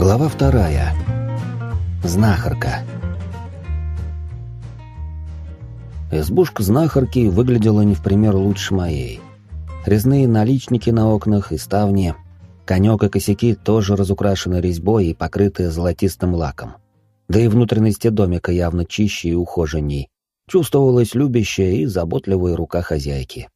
Глава вторая. Знахарка. Избушка знахарки выглядела не в пример лучше моей. Резные наличники на окнах и ставни, конек и косяки тоже разукрашены резьбой и покрыты золотистым лаком. Да и внутренности домика явно чище и ухоженней. Чувствовалась любящая и заботливая рука хозяйки.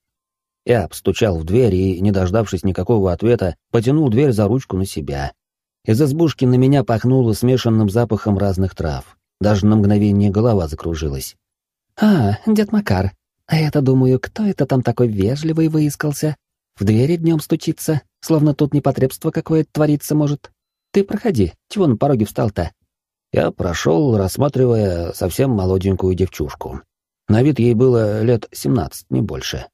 Я постучал в дверь и, не дождавшись никакого ответа, потянул дверь за ручку на себя — из избушки на меня пахнуло смешанным запахом разных трав. Даже на мгновение голова закружилась. «А, дед Макар, а я-то думаю, кто это там такой вежливый выискался? В двери днем стучится, словно тут непотребство какое-то твориться может. Ты проходи, чего на пороге встал-то?» Я прошел, рассматривая совсем молоденькую девчушку. На вид ей было лет семнадцать, не больше.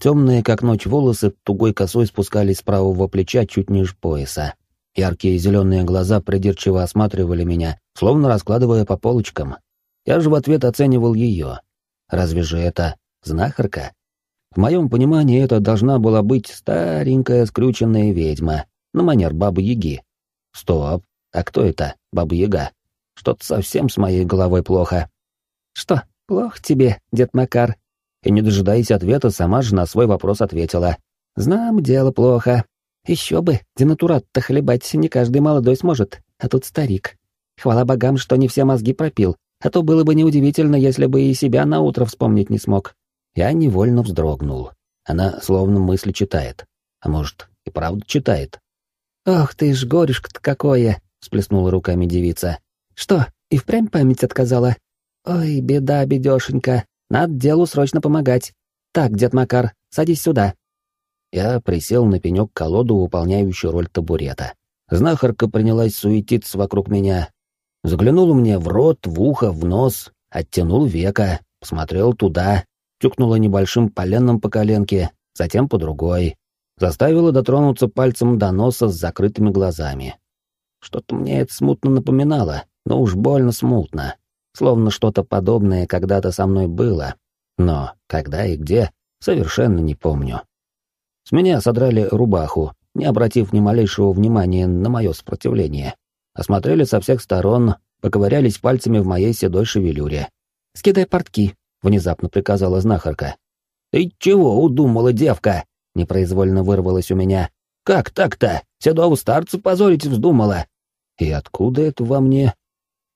Темные, как ночь, волосы тугой косой спускались с правого плеча чуть ниже пояса, Яркие зеленые глаза придирчиво осматривали меня, словно раскладывая по полочкам. Я же в ответ оценивал ее. Разве же это знахарка? В моем понимании это должна была быть старенькая скрюченная ведьма, на манер Бабы-Яги. Стоп, а кто это, Баба-Яга? Что-то совсем с моей головой плохо. Что, плохо тебе, дед Макар? И не дожидаясь ответа, сама же на свой вопрос ответила. Знам, дело плохо. Еще бы, денатурат-то хлебать не каждый молодой сможет, а тут старик. Хвала богам, что не все мозги пропил, а то было бы неудивительно, если бы и себя на утро вспомнить не смог. Я невольно вздрогнул. Она словно мысли читает. А может, и правда читает. «Ох ты ж, горюшка-то какое!» — всплеснула руками девица. «Что, и впрямь память отказала? Ой, беда, бедешенька. Надо делу срочно помогать. Так, дед Макар, садись сюда. Я присел на пенек-колоду, выполняющую роль табурета. Знахарка принялась суетиться вокруг меня. Заглянула мне в рот, в ухо, в нос, оттянул века, посмотрел туда, тюкнула небольшим поленом по коленке, затем по другой. Заставила дотронуться пальцем до носа с закрытыми глазами. Что-то мне это смутно напоминало, но уж больно смутно. Словно что-то подобное когда-то со мной было. Но когда и где, совершенно не помню. С меня содрали рубаху, не обратив ни малейшего внимания на мое сопротивление. Осмотрели со всех сторон, поковырялись пальцами в моей седой шевелюре. «Скидай портки», — внезапно приказала знахарка. «Ты чего удумала, девка?» — непроизвольно вырвалось у меня. «Как так-то? Седого старца позорить вздумала?» «И откуда это во мне?»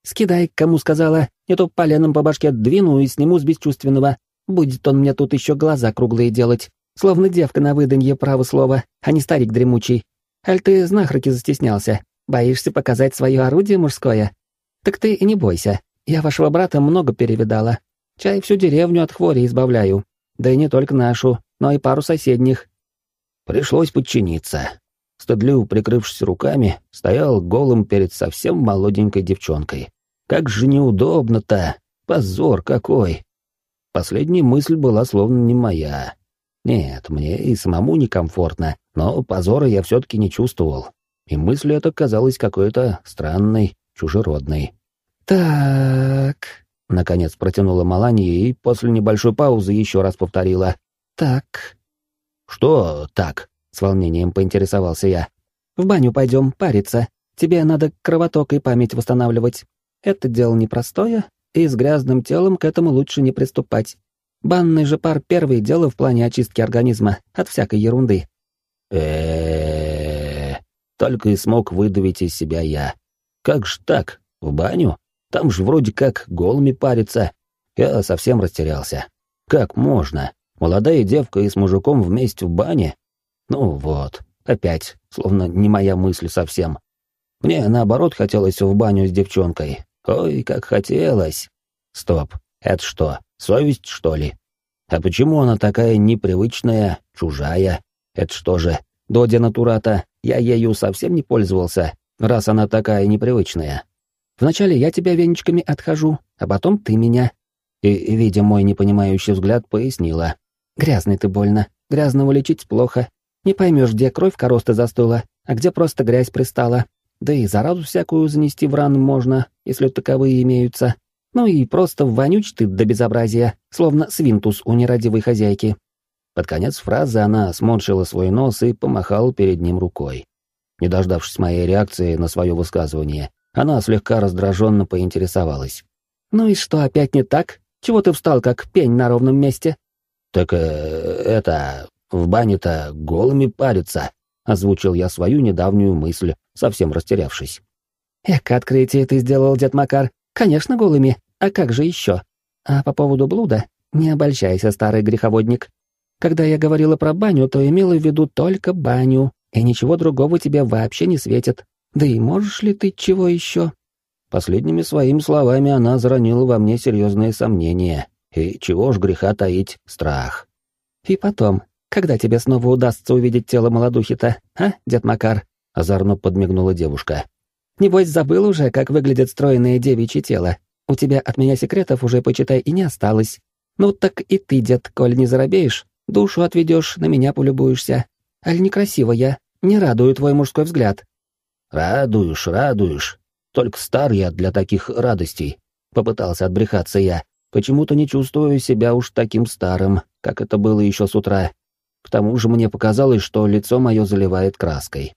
«Скидай, кому сказала, не то поленом по башке двину и сниму с бесчувственного. Будет он мне тут еще глаза круглые делать». Словно девка на выданье право слова, а не старик дремучий. Аль ты знахарки застеснялся? Боишься показать свое орудие мужское? Так ты и не бойся. Я вашего брата много перевидала. Чай всю деревню от хвори избавляю. Да и не только нашу, но и пару соседних. Пришлось подчиниться. Стыдлив, прикрывшись руками, стоял голым перед совсем молоденькой девчонкой. Как же неудобно-то! Позор какой! Последняя мысль была словно не моя. Нет, мне и самому некомфортно, но позора я все-таки не чувствовал. И мысль эта казалась какой-то странной, чужеродной. «Так...» — наконец протянула Малания и после небольшой паузы еще раз повторила. «Так...» «Что так?» — с волнением поинтересовался я. «В баню пойдем париться. Тебе надо кровоток и память восстанавливать. Это дело непростое, и с грязным телом к этому лучше не приступать. Банный же пар — первое дело в плане очистки организма от всякой ерунды. э Только и смог выдавить из себя я. Как ж так? В баню? Там же вроде как голыми париться. Я совсем растерялся. Как можно? Молодая девка и с мужиком вместе в бане? Ну вот, опять, словно не моя мысль совсем. Мне, наоборот, хотелось в баню с девчонкой. Ой, как хотелось. Стоп, это что, Совесть, что ли? А почему она такая непривычная, чужая? Это что же, до денатурата я ею совсем не пользовался, раз она такая непривычная. Вначале я тебя веничками отхожу, а потом ты меня. И, видя мой непонимающий взгляд, пояснила. Грязный ты больно, грязного лечить плохо. Не поймешь, где кровь коросты застыла, а где просто грязь пристала. Да и заразу всякую занести в раны можно, если таковые имеются. Ну и просто вонюч ты до безобразия, словно свинтус у нерадивой хозяйки. Под конец фразы она сморщила свой нос и помахала перед ним рукой. Не дождавшись моей реакции на свое высказывание, она слегка раздраженно поинтересовалась. «Ну и что опять не так? Чего ты встал, как пень на ровном месте?» «Так э, это... в бане-то голыми париться», — озвучил я свою недавнюю мысль, совсем растерявшись. «Эк, открытие ты сделал, дед Макар. Конечно, голыми. А как же еще? А по поводу блуда, не обольщайся, старый греховодник. Когда я говорила про баню, то имела в виду только баню, и ничего другого тебе вообще не светит. Да и можешь ли ты чего еще?» Последними своими словами она заронила во мне серьезные сомнения. И чего ж греха таить, страх. «И потом, когда тебе снова удастся увидеть тело молодухи-то, а, дед Макар?» — озорно подмигнула девушка. «Небось, забыл уже, как выглядит стройное девичье тело. У тебя от меня секретов уже, почитай, и не осталось. Ну так и ты, дед, коль не заробеешь, душу отведешь, на меня полюбуешься. Аль некрасиво я, не радую твой мужской взгляд». «Радуешь, радуешь. Только стар я для таких радостей», — попытался отбрехаться я. «Почему-то не чувствую себя уж таким старым, как это было еще с утра. К тому же мне показалось, что лицо мое заливает краской».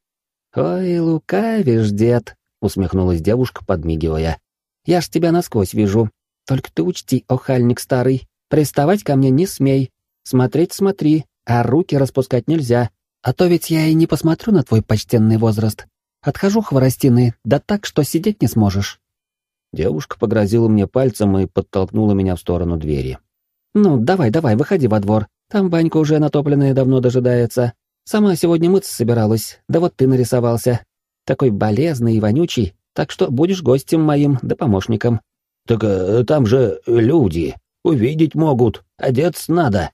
«Ой, лукавишь, дед», — усмехнулась девушка, подмигивая. «Я ж тебя насквозь вижу. Только ты учти, охальник старый, приставать ко мне не смей. Смотреть смотри, а руки распускать нельзя. А то ведь я и не посмотрю на твой почтенный возраст. Отхожу хворостины, да так, что сидеть не сможешь». Девушка погрозила мне пальцем и подтолкнула меня в сторону двери. «Ну, давай, давай, выходи во двор. Там банька уже натопленная давно дожидается. Сама сегодня мыться собиралась, да вот ты нарисовался. Такой болезный и вонючий, так что будешь гостем моим да помощником». «Так э, там же люди, увидеть могут, одеться надо».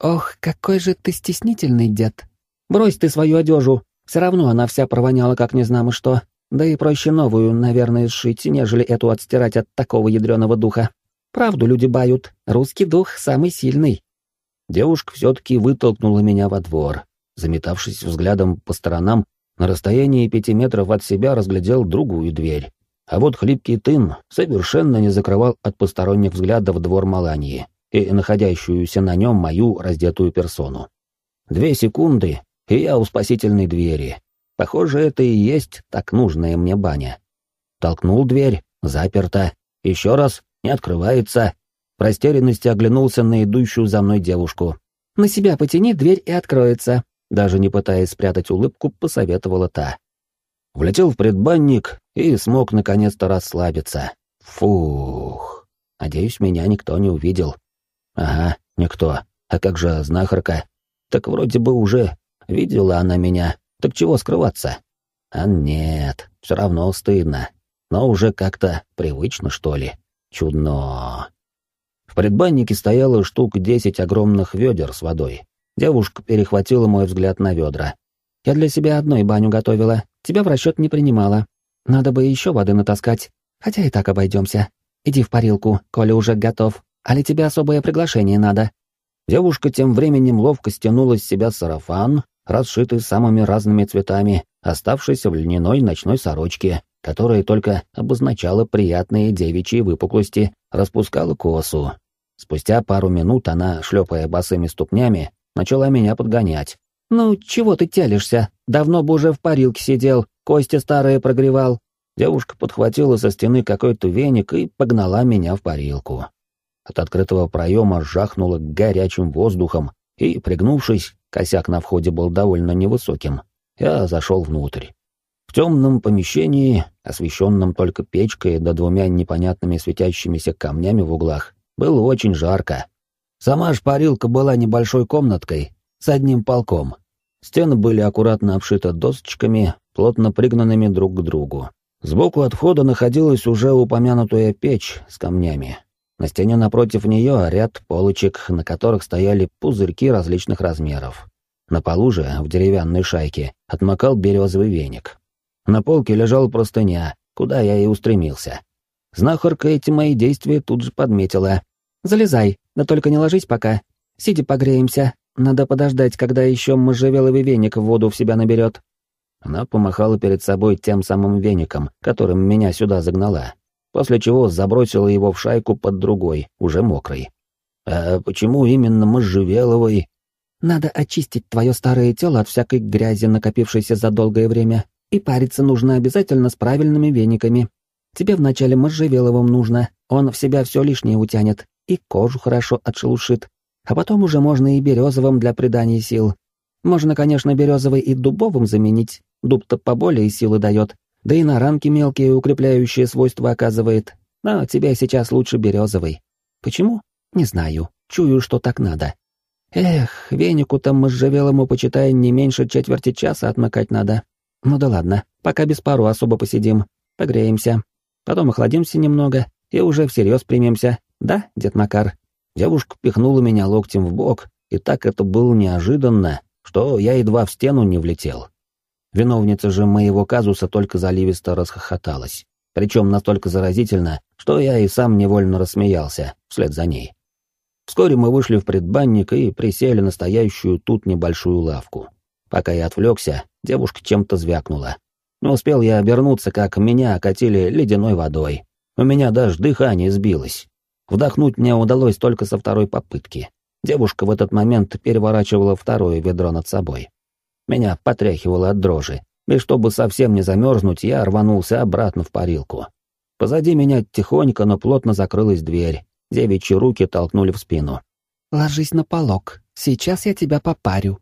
«Ох, какой же ты стеснительный, дед. Брось ты свою одежу, все равно она вся провоняла как не знамо что. Да и проще новую, наверное, сшить, нежели эту отстирать от такого ядреного духа. Правду люди бают, русский дух самый сильный. Девушка все-таки вытолкнула меня во двор. Заметавшись взглядом по сторонам, на расстоянии пяти метров от себя разглядел другую дверь. А вот хлипкий тын совершенно не закрывал от посторонних взглядов двор Малании и находящуюся на нем мою раздетую персону. Две секунды, и я у спасительной двери. Похоже, это и есть так нужная мне баня. Толкнул дверь, заперта. Еще раз, не открывается. В растерянности оглянулся на идущую за мной девушку. «На себя потяни, дверь и откроется», даже не пытаясь спрятать улыбку, посоветовала та. Влетел в предбанник и смог наконец-то расслабиться. Фух. Надеюсь, меня никто не увидел. Ага, никто. А как же знахарка? Так вроде бы уже Видела она меня, так чего скрываться? А нет, все равно стыдно. Но уже как-то привычно, что ли. Чудно. В предбаннике стояло штук десять огромных ведер с водой. Девушка перехватила мой взгляд на ведра. «Я для себя одной баню готовила, тебя в расчет не принимала. Надо бы еще воды натаскать, хотя и так обойдемся. Иди в парилку, коли уже готов. А ли тебе особое приглашение надо?» Девушка тем временем ловко стянула с себя сарафан, расшитый самыми разными цветами, оставшийся в льняной ночной сорочке, которая только обозначала приятные девичьи выпуклости, распускала косу. Спустя пару минут она, шлепая босыми ступнями, начала меня подгонять. «Ну, чего ты тялишься? Давно бы уже в парилке сидел, кости старые прогревал». Девушка подхватила со стены какой-то веник и погнала меня в парилку. От открытого проема жахнуло горячим воздухом, и, пригнувшись, Косяк на входе был довольно невысоким. Я зашел внутрь. В темном помещении, освещенном только печкой да двумя непонятными светящимися камнями в углах, было очень жарко. Сама шпарилка была небольшой комнаткой с одним полком. Стены были аккуратно обшиты досочками, плотно пригнанными друг к другу. Сбоку от входа находилась уже упомянутая печь с камнями, на стене напротив нее ряд полочек, на которых стояли пузырьки различных размеров. На полу же, в деревянной шайке, отмокал березовый веник. На полке лежала простыня, куда я и устремился. Знахарка эти мои действия тут же подметила. «Залезай, да только не ложись пока. Сиди погреемся. Надо подождать, когда еще можжевеловый веник в воду в себя наберет». Она помахала перед собой тем самым веником, которым меня сюда загнала после чего забросила его в шайку под другой, уже мокрой. «А почему именно можжевеловой?» «Надо очистить твое старое тело от всякой грязи, накопившейся за долгое время. И париться нужно обязательно с правильными вениками. Тебе вначале можжевеловым нужно, он в себя все лишнее утянет, и кожу хорошо отшелушит. А потом уже можно и березовым для придания сил. Можно, конечно, березовый и дубовым заменить, дуб-то поболее силы дает, да и на ранки мелкие укрепляющие свойства оказывает. Но тебе сейчас лучше березовый. Почему? Не знаю. Чую, что так надо. Эх, венику-то можжевелому, почитай, не меньше четверти часа отмыкать надо. Ну да ладно, пока без пару особо посидим, погреемся. Потом охладимся немного и уже всерьез примемся. Да, дед Макар? Девушка пихнула меня локтем в бок, и так это было неожиданно, что я едва в стену не влетел. Виновница же моего казуса только заливисто расхохоталась, причем настолько заразительно, что я и сам невольно рассмеялся вслед за ней. Вскоре мы вышли в предбанник и присели на стоящую тут небольшую лавку. Пока я отвлекся, девушка чем-то звякнула. Не успел я обернуться, как меня окатили ледяной водой. У меня даже дыхание сбилось. Вдохнуть мне удалось только со второй попытки. Девушка в этот момент переворачивала второе ведро над собой. Меня потряхивало от дрожи, и чтобы совсем не замерзнуть, я рванулся обратно в парилку. Позади меня тихонько, но плотно закрылась дверь. Девичьи руки толкнули в спину. «Ложись на полок, сейчас я тебя попарю».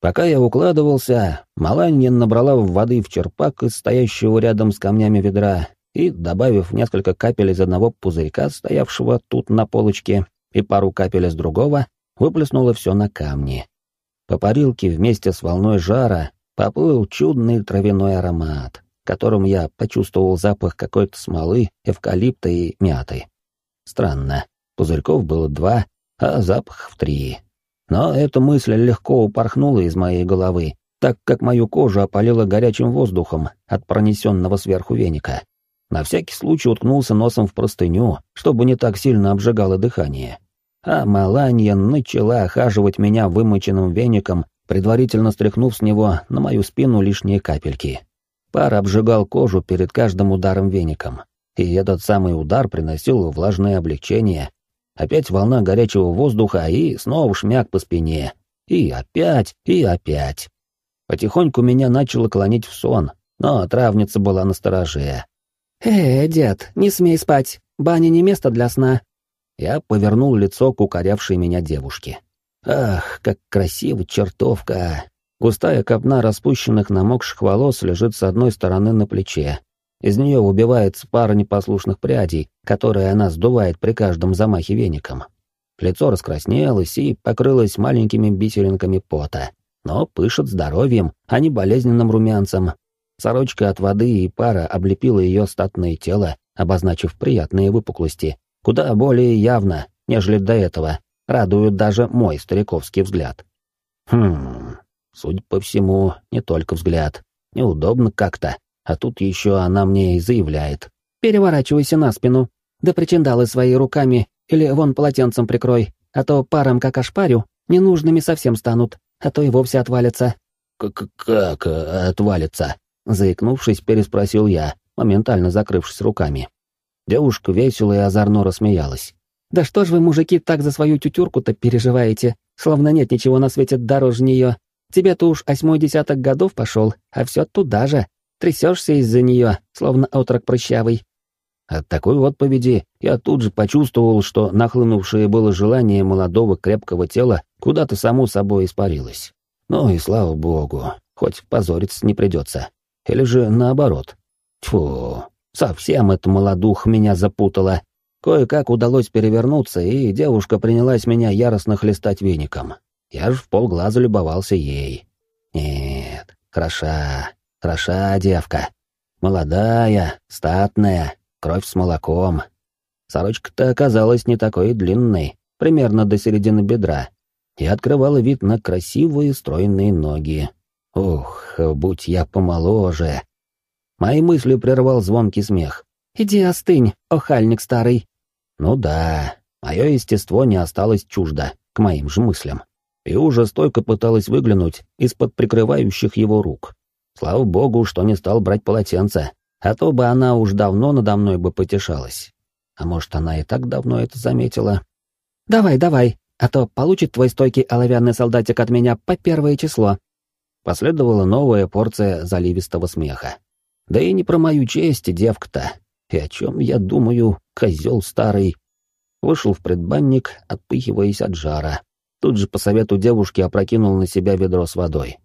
Пока я укладывался, Маланья набрала воды в черпак из стоящего рядом с камнями ведра и, добавив несколько капель из одного пузырька, стоявшего тут на полочке, и пару капель из другого, выплеснула все на камни. По парилке вместе с волной жара поплыл чудный травяной аромат, которым я почувствовал запах какой-то смолы, эвкалипта и мяты. Странно, пузырьков было два, а запах в три. Но эта мысль легко упорхнула из моей головы, так как мою кожу опалило горячим воздухом от пронесенного сверху веника. На всякий случай уткнулся носом в простыню, чтобы не так сильно обжигало дыхание а Маланья начала охаживать меня вымоченным веником, предварительно стряхнув с него на мою спину лишние капельки. Пар обжигал кожу перед каждым ударом веником, и этот самый удар приносил влажное облегчение. Опять волна горячего воздуха и снова шмяк по спине. И опять, и опять. Потихоньку меня начало клонить в сон, но травница была настороже. «Э, дед, не смей спать, баня не место для сна», я повернул лицо к укорявшей меня девушке. Ах, как красиво чертовка! Густая копна распущенных намокших волос лежит с одной стороны на плече. Из нее выбивается пара непослушных прядей, которые она сдувает при каждом замахе веником. Лицо раскраснелось и покрылось маленькими бисеринками пота, но пышет здоровьем, а не болезненным румянцем. Сорочка от воды и пара облепила ее статное тело, обозначив приятные выпуклости, Куда более явно, нежели до этого, радует даже мой стариковский взгляд. Хм, судя по всему, не только взгляд. Неудобно как-то, а тут еще она мне и заявляет. «Переворачивайся на спину, да причиндалы свои руками или вон полотенцем прикрой, а то паром как ошпарю, ненужными совсем станут, а то и вовсе отвалятся». «Как отвалится?» — заикнувшись, переспросил я, моментально закрывшись руками. Девушка весело и озорно рассмеялась. «Да что ж вы, мужики, так за свою тютюрку-то переживаете, словно нет ничего на свете дороже нее. Тебе-то уж восьмой десяток годов пошел, а все туда же. Трясешься из-за нее, словно отрок прыщавый». От такой отповеди я тут же почувствовал, что нахлынувшее было желание молодого крепкого тела куда-то само собой испарилось. Ну и слава богу, хоть позориться не придется. Или же наоборот. Тьфу, Совсем эта молодух меня запутала. Кое-как удалось перевернуться, и девушка принялась меня яростно хлестать веником. Я ж в полглаза любовался ей. Нет, хороша, хороша девка. Молодая, статная, кровь с молоком. Сорочка-то оказалась не такой длинной, примерно до середины бедра, и открывала вид на красивые стройные ноги. Ух, будь я помоложе, Мои мысли прервал звонкий смех. «Иди остынь, охальник старый». Ну да, мое естество не осталось чуждо к моим же мыслям. И уже стойко пыталась выглянуть из-под прикрывающих его рук. Слава богу, что не стал брать полотенце, а то бы она уж давно надо мной бы потешалась. А может, она и так давно это заметила? «Давай, давай, а то получит твой стойкий оловянный солдатик от меня по первое число». Последовала новая порция заливистого смеха. Да и не про мою честь, девка-то. И о чем я думаю, козел старый. Вышел в предбанник, отпыхиваясь от жара. Тут же по совету девушки опрокинул на себя ведро с водой.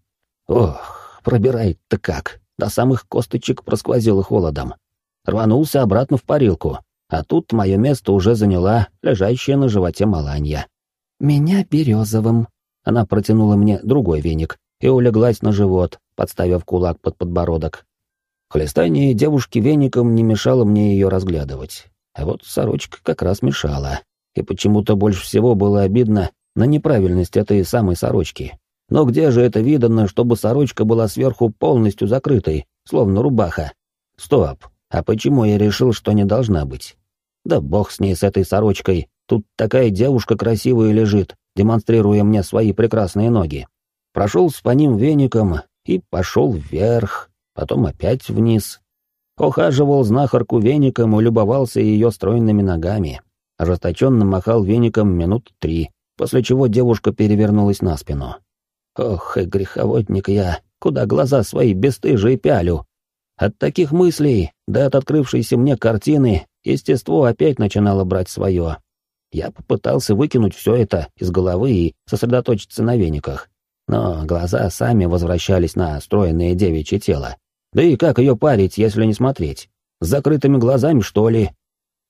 Ох, пробирает-то как. До самых косточек просквозило холодом. Рванулся обратно в парилку, а тут мое место уже заняла лежащая на животе Маланья. «Меня березовым». Она протянула мне другой веник и улеглась на живот, подставив кулак под подбородок. Хлестание девушки веником не мешало мне ее разглядывать, а вот сорочка как раз мешала. И почему-то больше всего было обидно на неправильность этой самой сорочки. Но где же это видано, чтобы сорочка была сверху полностью закрытой, словно рубаха? Стоп, а почему я решил, что не должна быть? Да бог с ней, с этой сорочкой. Тут такая девушка красивая лежит, демонстрируя мне свои прекрасные ноги. Прошел с по ним веником и пошел вверх, потом опять вниз. Ухаживал знахарку веником и любовался ее стройными ногами. Ожесточенно махал веником минут три, после чего девушка перевернулась на спину. Ох, и греховодник я, куда глаза свои бесстыжие пялю. От таких мыслей, да от открывшейся мне картины, естество опять начинало брать свое. Я попытался выкинуть все это из головы и сосредоточиться на вениках. Но глаза сами возвращались на стройное девичье тело. Да и как ее парить, если не смотреть? С закрытыми глазами, что ли?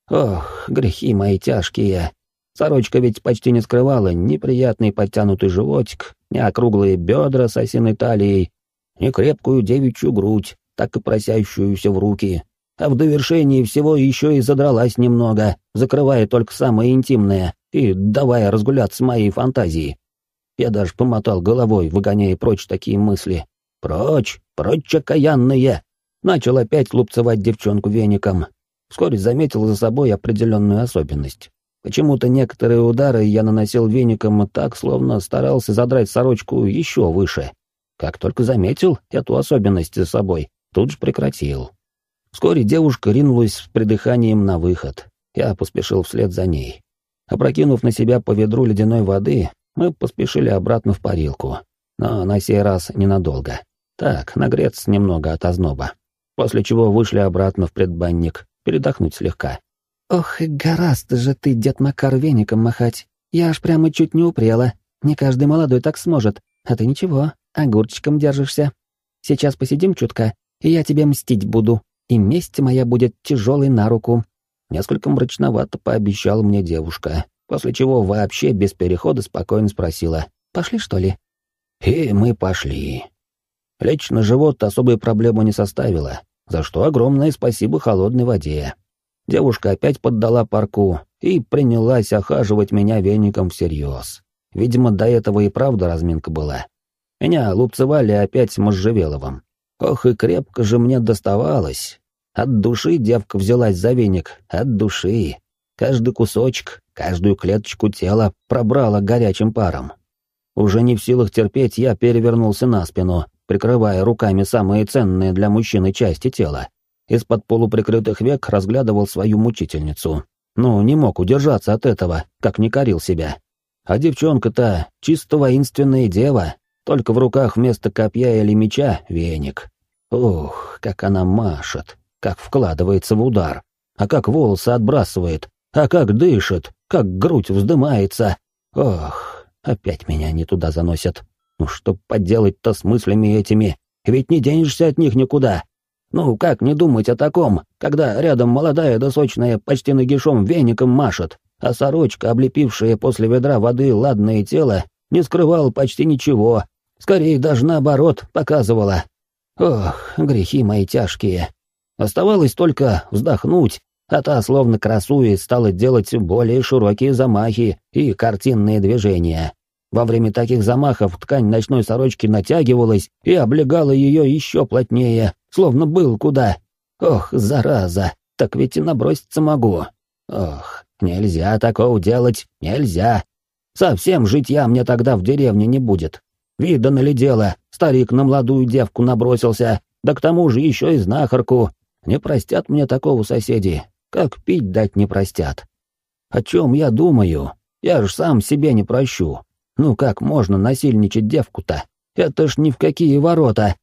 Ох, грехи мои тяжкие. Сорочка ведь почти не скрывала ни приятный подтянутый животик, ни округлые бедра с осиной талией, ни крепкую девичью грудь, так и просящуюся в руки, а в довершении всего еще и задралась немного, закрывая только самое интимное и давая разгуляться моей фантазии. Я даже помотал головой, выгоняя прочь такие мысли. Прочь, прочь окаянные! Начал опять лупцевать девчонку веником. Вскоре заметил за собой определенную особенность. Почему-то некоторые удары я наносил веником так, словно старался задрать сорочку еще выше. Как только заметил эту особенность за собой, тут же прекратил. Вскоре девушка ринулась с придыханием на выход. Я поспешил вслед за ней. Опрокинув на себя по ведру ледяной воды, мы поспешили обратно в парилку. Но на сей раз ненадолго. Так, нагреться немного от озноба. После чего вышли обратно в предбанник, передохнуть слегка. «Ох, и гораздо же ты, дед Макар, веником махать. Я аж прямо чуть не упрела. Не каждый молодой так сможет. А ты ничего, огурчиком держишься. Сейчас посидим чутка, и я тебе мстить буду и месть моя будет тяжелой на руку. Несколько мрачновато пообещала мне девушка, после чего вообще без перехода спокойно спросила, «Пошли, что ли?» И мы пошли. Лечь на живот особой проблемы не составило, за что огромное спасибо холодной воде. Девушка опять поддала парку и принялась охаживать меня веником всерьез. Видимо, до этого и правда разминка была. Меня лупцевали опять можжевеловым. Ох и крепко же мне доставалось. От души девка взялась за веник, от души. Каждый кусочек, каждую клеточку тела пробрала горячим паром. Уже не в силах терпеть, я перевернулся на спину, прикрывая руками самые ценные для мужчины части тела. Из-под полуприкрытых век разглядывал свою мучительницу. Ну, не мог удержаться от этого, как не корил себя. А девчонка-то чисто воинственная дева, только в руках вместо копья или меча — веник. Ух, как она машет, как вкладывается в удар, а как волосы отбрасывает, а как дышит, как грудь вздымается. Ох, опять меня не туда заносят. Ну что поделать-то с мыслями этими? Ведь не денешься от них никуда. Ну, как не думать о таком, когда рядом молодая да почти нагишом веником машет, а сорочка, облепившая после ведра воды ладное тело, не скрывала почти ничего, скорее даже наоборот показывала, Ох, грехи мои тяжкие. Оставалось только вздохнуть, а та, словно красуясь, стала делать более широкие замахи и картинные движения. Во время таких замахов ткань ночной сорочки натягивалась и облегала ее еще плотнее, словно был куда. Ох, зараза, так ведь и наброситься могу. Ох, нельзя такого делать, нельзя. Совсем житья мне тогда в деревне не будет. Видано ли дело, старик на молодую девку набросился, да к тому же еще и знахарку. Не простят мне такого соседи, как пить дать не простят. О чем я думаю? Я ж сам себе не прощу. Ну как можно насильничать девку-то? Это ж ни в какие ворота.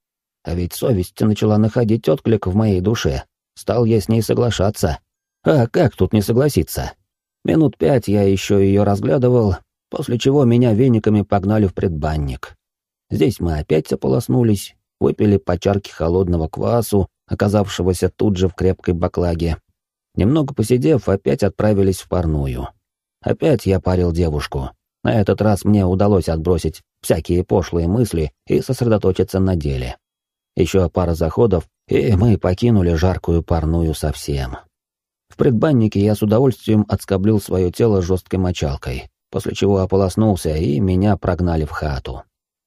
А ведь совесть начала находить отклик в моей душе. Стал я с ней соглашаться. А как тут не согласиться? Минут пять я еще ее разглядывал, после чего меня вениками погнали в предбанник. Здесь мы опять ополоснулись, выпили по чарке холодного квасу, оказавшегося тут же в крепкой баклаге. Немного посидев, опять отправились в парную. Опять я парил девушку. На этот раз мне удалось отбросить всякие пошлые мысли и сосредоточиться на деле. Еще пара заходов, и мы покинули жаркую парную совсем. В предбаннике я с удовольствием отскоблил свое тело жесткой мочалкой, после чего ополоснулся, и меня прогнали в хату.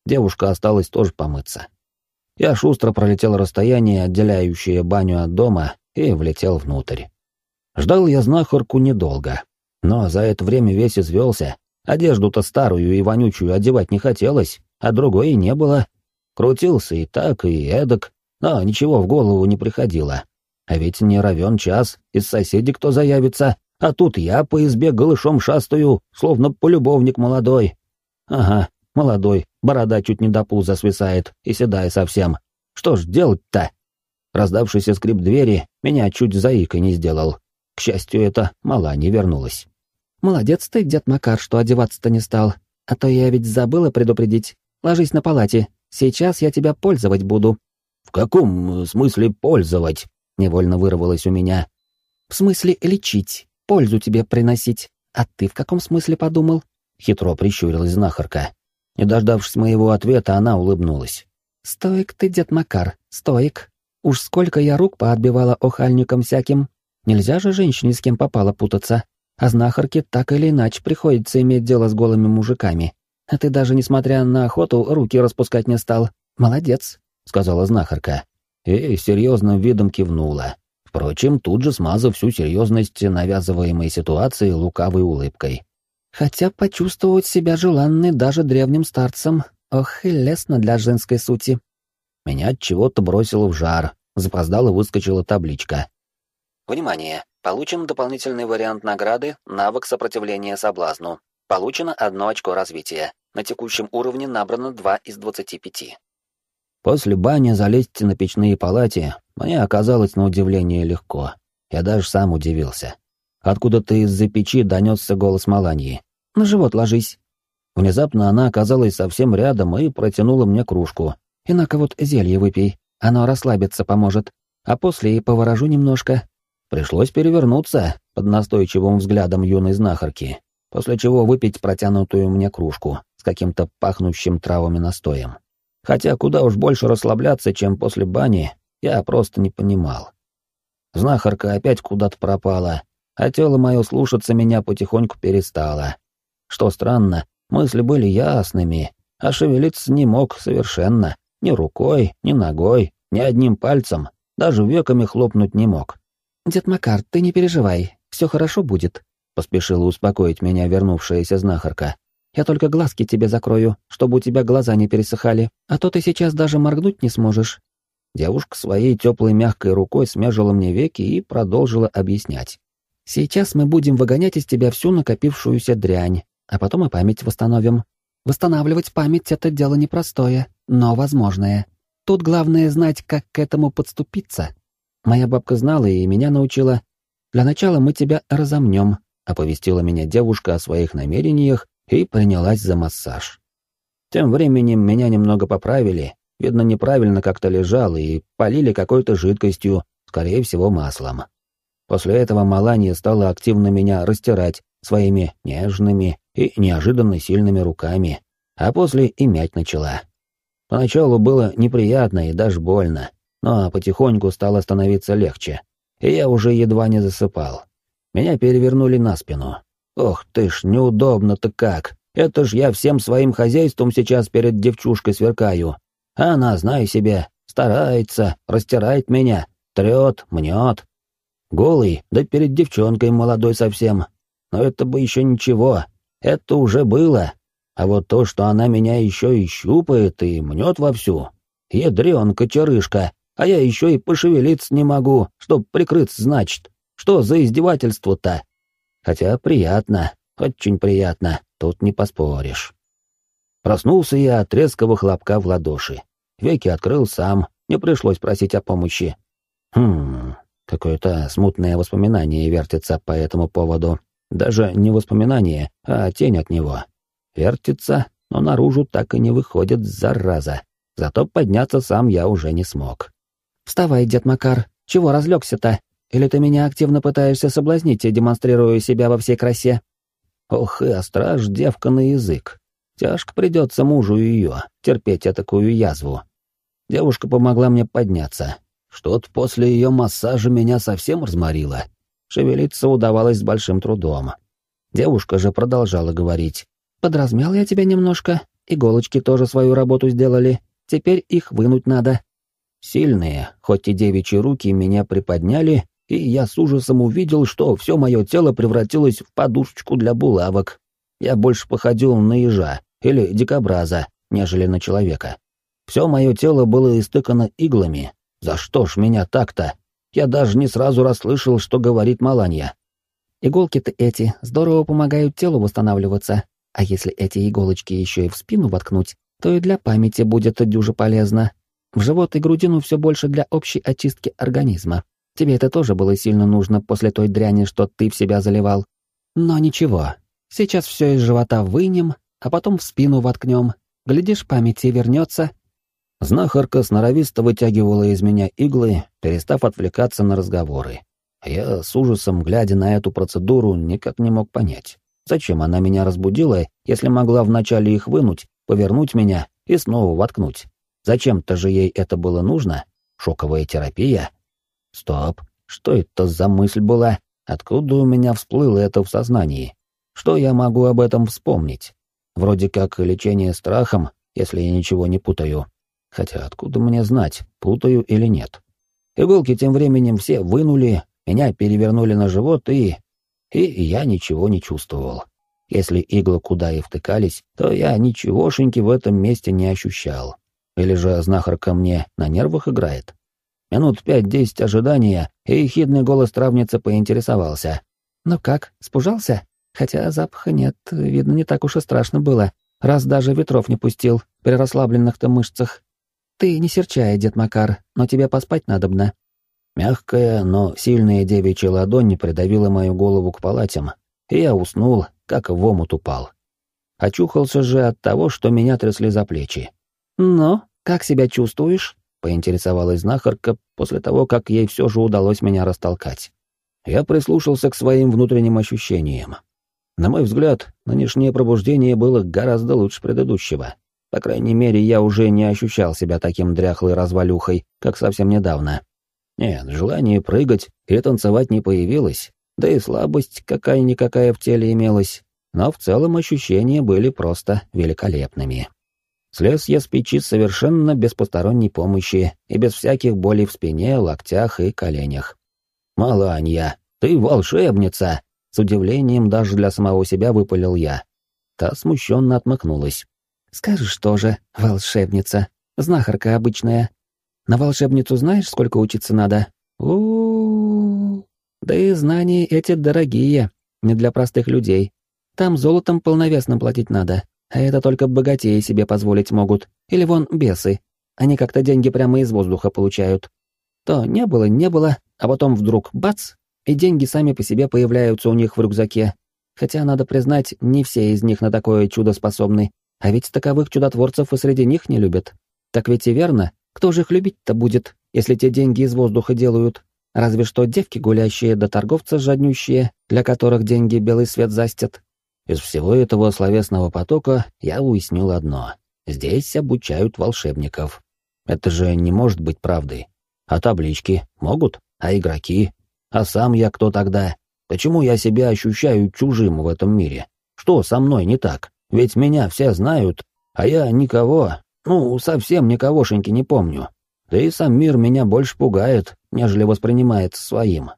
Девушка осталась тоже помыться. Я шустро пролетел расстояние, отделяющее баню от дома, и влетел внутрь. Ждал я знахарку недолго, но за это время весь извелся. Одежду-то старую и вонючую одевать не хотелось, а другой и не было. Крутился и так, и эдак, но ничего в голову не приходило. А ведь не равен час, из соседей кто заявится, а тут я по избе голышом шастаю, словно полюбовник молодой. Ага, молодой, борода чуть не до пуза свисает и седая совсем. Что ж делать-то? Раздавшийся скрип двери меня чуть заикой не сделал. К счастью, это мала не вернулась. «Молодец ты, дед Макар, что одеваться-то не стал. А то я ведь забыла предупредить. Ложись на палате. Сейчас я тебя пользовать буду». «В каком смысле пользовать?» — невольно вырвалось у меня. «В смысле лечить, пользу тебе приносить. А ты в каком смысле подумал?» Хитро прищурилась знахарка. Не дождавшись моего ответа, она улыбнулась. «Стоик ты, дед Макар, стоик. Уж сколько я рук поотбивала охальникам всяким. Нельзя же женщине с кем попало путаться. А знахарке так или иначе приходится иметь дело с голыми мужиками. А ты даже, несмотря на охоту, руки распускать не стал. Молодец», — сказала знахарка и серьезным видом кивнула. Впрочем, тут же смазав всю серьезность навязываемой ситуации лукавой улыбкой. «Хотя почувствовать себя желанной даже древним старцем, ох и лестно для женской сути». Меня от чего-то бросило в жар, запоздало выскочила табличка. «Внимание! Получен дополнительный вариант награды «Навык сопротивления соблазну». Получено одно очко развития. На текущем уровне набрано 2 из 25. После бани залезть на печные палати мне оказалось на удивление легко. Я даже сам удивился. Откуда-то из-за печи донесся голос Маланьи. «На живот ложись». Внезапно она оказалась совсем рядом и протянула мне кружку. «И-на-ка вот зелье выпей, оно расслабиться поможет. А после и поворожу немножко». Пришлось перевернуться под настойчивым взглядом юной знахарки, после чего выпить протянутую мне кружку с каким-то пахнущим травами настоем. Хотя куда уж больше расслабляться, чем после бани, я просто не понимал. Знахарка опять куда-то пропала, а тело мое слушаться меня потихоньку перестало. Что странно, мысли были ясными, а шевелиться не мог совершенно, ни рукой, ни ногой, ни одним пальцем, даже веками хлопнуть не мог. «Дед Макар, ты не переживай, все хорошо будет», — поспешила успокоить меня вернувшаяся знахарка. Я только глазки тебе закрою, чтобы у тебя глаза не пересыхали, а то ты сейчас даже моргнуть не сможешь». Девушка своей теплой мягкой рукой смежила мне веки и продолжила объяснять. «Сейчас мы будем выгонять из тебя всю накопившуюся дрянь, а потом и память восстановим. Восстанавливать память — это дело непростое, но возможное. Тут главное знать, как к этому подступиться. Моя бабка знала и меня научила. Для начала мы тебя разомнем», — оповестила меня девушка о своих намерениях и принялась за массаж. Тем временем меня немного поправили, видно, неправильно как-то лежал и полили какой-то жидкостью, скорее всего, маслом. После этого Маланья стала активно меня растирать своими нежными и неожиданно сильными руками, а после и мять начала. Поначалу было неприятно и даже больно, но потихоньку стало становиться легче, и я уже едва не засыпал. Меня перевернули на спину, Ох ты ж, неудобно-то как. Это ж я всем своим хозяйством сейчас перед девчушкой сверкаю. А она, знай себе, старается, растирает меня, трет, мнет. Голый, да перед девчонкой молодой совсем. Но это бы еще ничего, это уже было. А вот то, что она меня еще и щупает и мнет вовсю. Ядренка, черышка, а я еще и пошевелиться не могу, чтоб прикрыться, значит. Что за издевательство-то? Хотя приятно, очень приятно, тут не поспоришь. Проснулся я от резкого хлопка в ладоши. Веки открыл сам, не пришлось просить о помощи. Хм, какое-то смутное воспоминание вертится по этому поводу. Даже не воспоминание, а тень от него. Вертится, но наружу так и не выходит, зараза. Зато подняться сам я уже не смог. «Вставай, дед Макар, чего разлегся-то? Или ты меня активно пытаешься соблазнить, демонстрируя себя во всей красе?» Ох и остра ж девка на язык. Тяжко придется мужу ее терпеть такую язву. Девушка помогла мне подняться. Что-то после ее массажа меня совсем разморило. Шевелиться удавалось с большим трудом. Девушка же продолжала говорить. «Подразмял я тебя немножко, иголочки тоже свою работу сделали, теперь их вынуть надо». Сильные, хоть и девичьи руки, меня приподняли, и я с ужасом увидел, что все мое тело превратилось в подушечку для булавок. Я больше походил на ежа или дикобраза, нежели на человека. Все мое тело было истыкано иглами. За что ж меня так-то? Я даже не сразу расслышал, что говорит Маланья. Иголки-то эти здорово помогают телу восстанавливаться, а если эти иголочки еще и в спину воткнуть, то и для памяти будет дюже полезно. В живот и грудину все больше для общей очистки организма. Тебе это тоже было сильно нужно после той дряни, что ты в себя заливал. Но ничего, сейчас все из живота вынем, а потом в спину воткнем. Глядишь, памяти вернется, Знахарка сноровисто вытягивала из меня иглы, перестав отвлекаться на разговоры. Я с ужасом, глядя на эту процедуру, никак не мог понять, зачем она меня разбудила, если могла вначале их вынуть, повернуть меня и снова воткнуть. Зачем-то же ей это было нужно? Шоковая терапия? Стоп, что это за мысль была? Откуда у меня всплыло это в сознании? Что я могу об этом вспомнить? Вроде как лечение страхом, если я ничего не путаю. Хотя откуда мне знать, путаю или нет? Иголки тем временем все вынули, меня перевернули на живот и... И я ничего не чувствовал. Если иглы куда и втыкались, то я ничегошеньки в этом месте не ощущал. Или же знахарка мне на нервах играет? Минут пять-десять ожидания, и ехидный голос травницы поинтересовался. «Ну как, спужался? Хотя запаха нет, видно, не так уж и страшно было, раз даже ветров не пустил при расслабленных-то мышцах. «Ты не серчай, дед Макар, но тебе поспать надобно». Мягкая, но сильная девичья ладонь придавила мою голову к палатям, и я уснул, как в омут упал. Очухался же от того, что меня трясли за плечи. «Ну, как себя чувствуешь?» — поинтересовалась знахарка после того, как ей все же удалось меня растолкать. Я прислушался к своим внутренним ощущениям. На мой взгляд, нынешнее пробуждение было гораздо лучше предыдущего. По крайней мере, я уже не ощущал себя таким дряхлой развалюхой, как совсем недавно. Нет, желание прыгать и танцевать не появилось, да и слабость какая-никакая в теле имелась, но в целом ощущения были просто великолепными. Слез я с печи совершенно без посторонней помощи и без всяких болей в спине, локтях и коленях. «Маланья, ты волшебница!» С удивлением даже для самого себя выпалил я. Та смущенно отмахнулась. Скажешь тоже, волшебница, знахарка обычная. На волшебницу знаешь, сколько учиться надо? у. Да и знания эти дорогие, не для простых людей. Там золотом полновесным платить надо, а это только богатеи себе позволить могут. Или вон бесы. Они как-то деньги прямо из воздуха получают. То не было, не было, а потом вдруг бац, и деньги сами по себе появляются у них в рюкзаке. Хотя, надо признать, не все из них на такое чудо способны. А ведь таковых чудотворцев и среди них не любят. Так ведь и верно. Кто же их любить-то будет, если те деньги из воздуха делают? Разве что девки гулящие да торговцы жаднющие, для которых деньги белый свет застят. Из всего этого словесного потока я уяснил одно. Здесь обучают волшебников. Это же не может быть правдой. А таблички могут, а игроки? А сам я кто тогда? Почему я себя ощущаю чужим в этом мире? Что со мной не так? Ведь меня все знают, а я никого, ну, совсем никогошеньки не помню. Да и сам мир меня больше пугает, нежели воспринимает своим.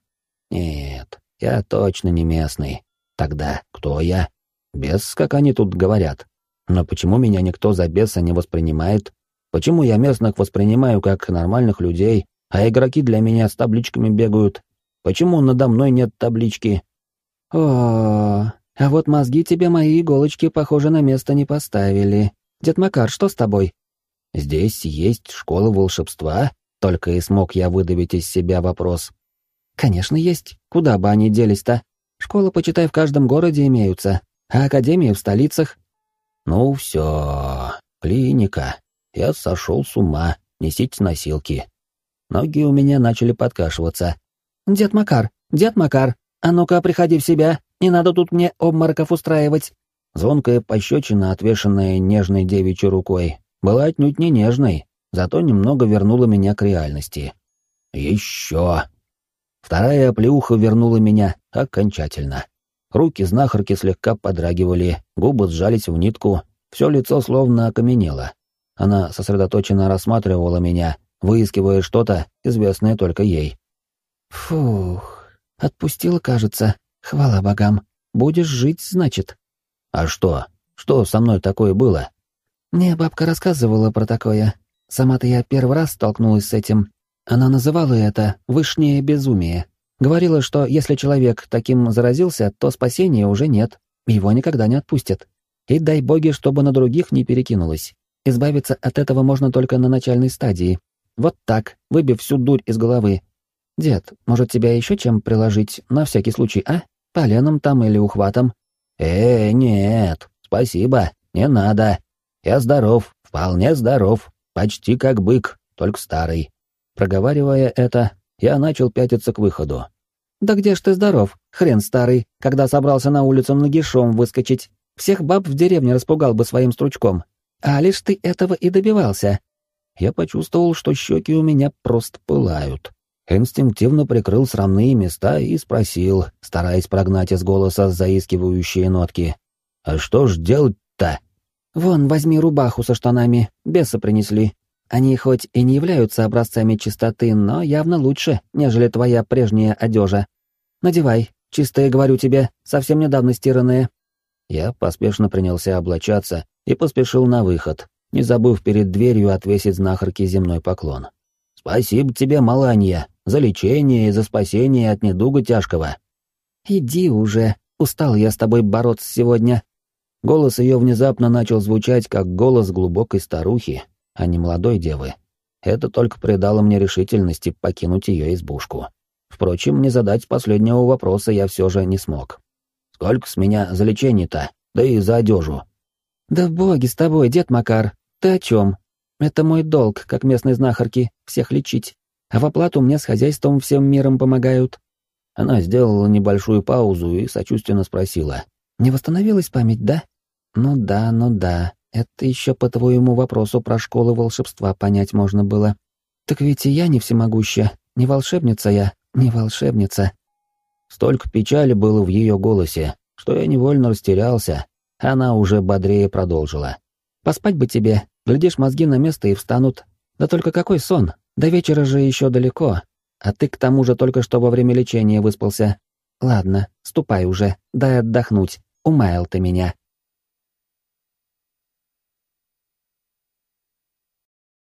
Нет, я точно не местный. Тогда кто я? Бес, как они тут говорят. Но почему меня никто за беса не воспринимает? Почему я местных воспринимаю как нормальных людей, а игроки для меня с табличками бегают? Почему надо мной нет таблички? О, а вот мозги тебе мои иголочки, похоже, на место не поставили. Дед Макар, что с тобой?» «Здесь есть школа волшебства?» Только и смог я выдавить из себя вопрос. «Конечно есть. Куда бы они делись-то? Школы, почитай, в каждом городе имеются, а академии в столицах». «Ну все, клиника. Я сошел с ума. Несите носилки». Ноги у меня начали подкашиваться. «Дед Макар, дед Макар, а ну-ка приходи в себя, не надо тут мне обмороков устраивать». Звонкая пощечина, отвешенная нежной девичьей рукой, была отнюдь не нежной, зато немного вернула меня к реальности. Еще. Вторая оплеуха вернула меня окончательно. Руки знахарки слегка подрагивали, губы сжались в нитку, все лицо словно окаменело. Она сосредоточенно рассматривала меня, выискивая что-то, известное только ей. «Фух, отпустила, кажется. Хвала богам. Будешь жить, значит». «А что? Что со мной такое было?» «Мне бабка рассказывала про такое. Сама-то я первый раз столкнулась с этим. Она называла это «вышнее безумие». Говорила, что если человек таким заразился, то спасения уже нет, его никогда не отпустят. И дай боги, чтобы на других не перекинулось. Избавиться от этого можно только на начальной стадии. Вот так, выбив всю дурь из головы. Дед, может тебя еще чем приложить, на всякий случай, а? Поленом там или ухватом? Э, нет, спасибо, не надо. Я здоров, вполне здоров, почти как бык, только старый. Проговаривая это, я начал пятиться к выходу. «Да где ж ты здоров, хрен старый, когда собрался на улицу нагишом выскочить? Всех баб в деревне распугал бы своим стручком. А лишь ты этого и добивался». Я почувствовал, что щеки у меня просто пылают. Инстинктивно прикрыл срамные места и спросил, стараясь прогнать из голоса заискивающие нотки. «А что ж делать-то?» «Вон, возьми рубаху со штанами, беса принесли. Они хоть и не являются образцами чистоты, но явно лучше, нежели твоя прежняя одежа. Надевай, чистые, говорю тебе, совсем недавно стиранные». Я поспешно принялся облачаться и поспешил на выход, не забыв перед дверью отвесить знахарке земной поклон. «Спасибо тебе, Маланья, за лечение и за спасение от недуга тяжкого». «Иди уже, устал я с тобой бороться сегодня». Голос ее внезапно начал звучать, как голос глубокой старухи, а не молодой девы. Это только придало мне решительности покинуть ее избушку. Впрочем, не задать последнего вопроса я все же не смог. «Сколько с меня за лечение-то? Да и за одежу?» «Да боги с тобой, дед Макар, ты о чем? Это мой долг, как местной знахарки, всех лечить. А в оплату мне с хозяйством всем миром помогают». Она сделала небольшую паузу и сочувственно спросила. «Не восстановилась память, да?» «Ну да, ну да. Это еще по твоему вопросу про школы волшебства понять можно было. Так ведь и я не всемогуща, не волшебница я, не волшебница. Столько печали было в ее голосе, что я невольно растерялся. Она уже бодрее продолжила. Поспать бы тебе, глядишь, мозги на место и встанут. Да только какой сон, до вечера же еще далеко. А ты к тому же только что во время лечения выспался. Ладно, ступай уже, дай отдохнуть, умаял ты меня.